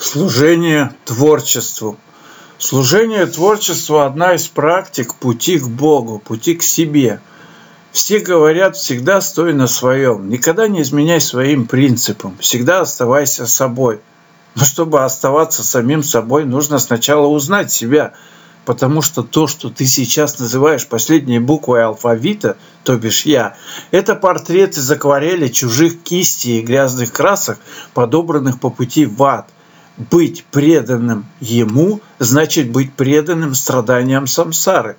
Служение творчеству. Служение творчеству – одна из практик пути к Богу, пути к себе. Все говорят, всегда стой на своем, никогда не изменяй своим принципам, всегда оставайся собой. Но чтобы оставаться самим собой, нужно сначала узнать себя, потому что то, что ты сейчас называешь последней буквой алфавита, то бишь «я», это портрет из акварели чужих кистей и грязных красок, подобранных по пути в ад – быть преданным Ему значит быть преданным страданиям самсары.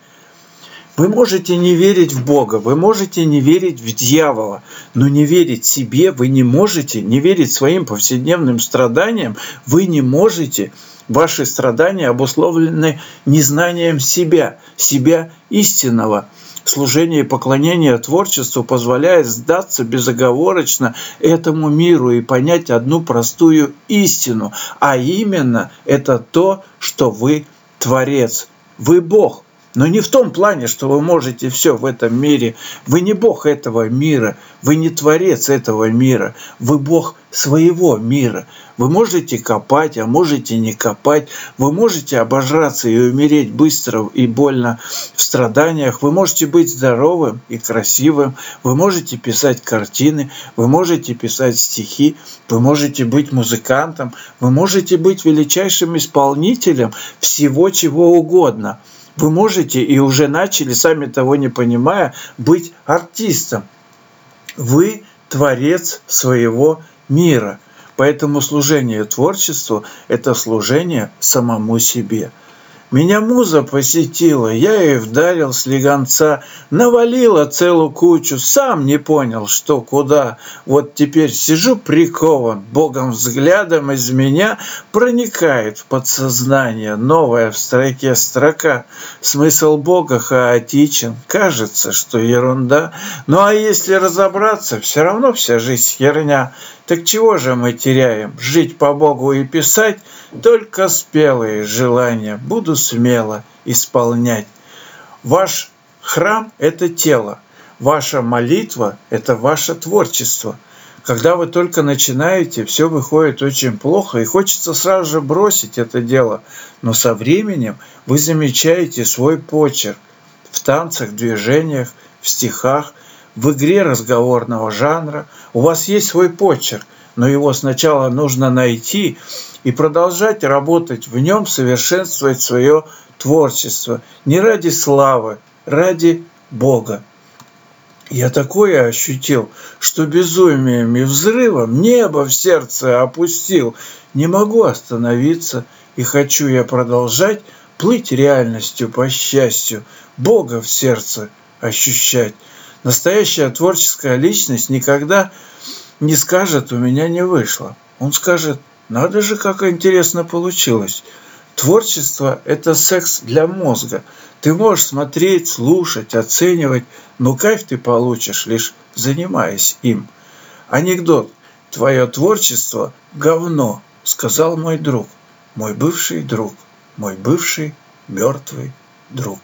Вы можете не верить в Бога, вы можете не верить в дьявола, но не верить себе вы не можете, не верить своим повседневным страданиям вы не можете. Ваши страдания обусловлены незнанием себя, себя истинного – служение и поклонение творчеству позволяет сдаться безоговорочно этому миру и понять одну простую истину, а именно это то, что вы Творец, вы Бог – но не в том плане, что вы можете все в этом мире. Вы не Бог этого мира, вы не Творец этого мира, вы Бог своего мира. Вы можете копать, а можете не копать. Вы можете обожраться и умереть быстро и больно в страданиях. Вы можете быть здоровым и красивым. Вы можете писать картины. Вы можете писать стихи. Вы можете быть музыкантом. Вы можете быть величайшим исполнителем всего чего угодно – вы можете и уже начали, сами того не понимая, быть артистом. Вы творец своего мира. Поэтому служение творчеству – это служение самому себе – меня муза посетила, я ей вдарил слегонца, навалила целую кучу, сам не понял, что куда. Вот теперь сижу прикован, богом взглядом из меня проникает в подсознание новая в строке строка. Смысл бога хаотичен, кажется, что ерунда. Ну а если разобраться, все равно вся жизнь херня. Так чего же мы теряем? Жить по Богу и писать? Только спелые желания буду смело исполнять. Ваш храм – это тело. Ваша молитва – это ваше творчество. Когда вы только начинаете, все выходит очень плохо, и хочется сразу же бросить это дело. Но со временем вы замечаете свой почерк в танцах, движениях, в стихах – в игре разговорного жанра. У вас есть свой почерк, но его сначала нужно найти и продолжать работать в нем, совершенствовать свое творчество. Не ради славы, ради Бога. Я такое ощутил, что безумием и взрывом небо в сердце опустил. Не могу остановиться, и хочу я продолжать плыть реальностью по счастью, Бога в сердце ощущать. Настоящая творческая личность никогда не скажет «у меня не вышло». Он скажет «надо же, как интересно получилось». Творчество – это секс для мозга. Ты можешь смотреть, слушать, оценивать, но кайф ты получишь, лишь занимаясь им. Анекдот. Твое творчество – говно, сказал мой друг, мой бывший друг, мой бывший мертвый друг.